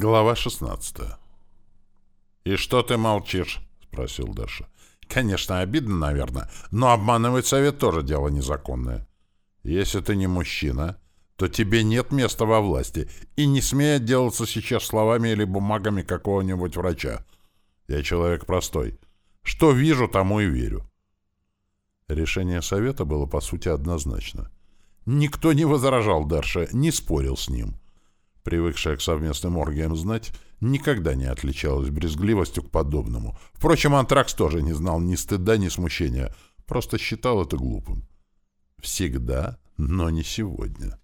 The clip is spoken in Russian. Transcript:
Глава 16 «И что ты молчишь?» — спросил Даша. «Конечно, обидно, наверное, но обманывать совет тоже дело незаконное. Если ты не мужчина, то тебе нет места во власти, и не смей отделаться сейчас словами или бумагами какого-нибудь врача. Я человек простой. Что вижу, тому и верю». Решение совета было, по сути, однозначно. Никто не возражал Дарше, не спорил с ним привыкшая к совместным оргиям знать, никогда не отличалась брезгливостью к подобному. Впрочем, Антракс тоже не знал ни стыда, ни смущения, просто считал это глупым. Всегда, но не сегодня.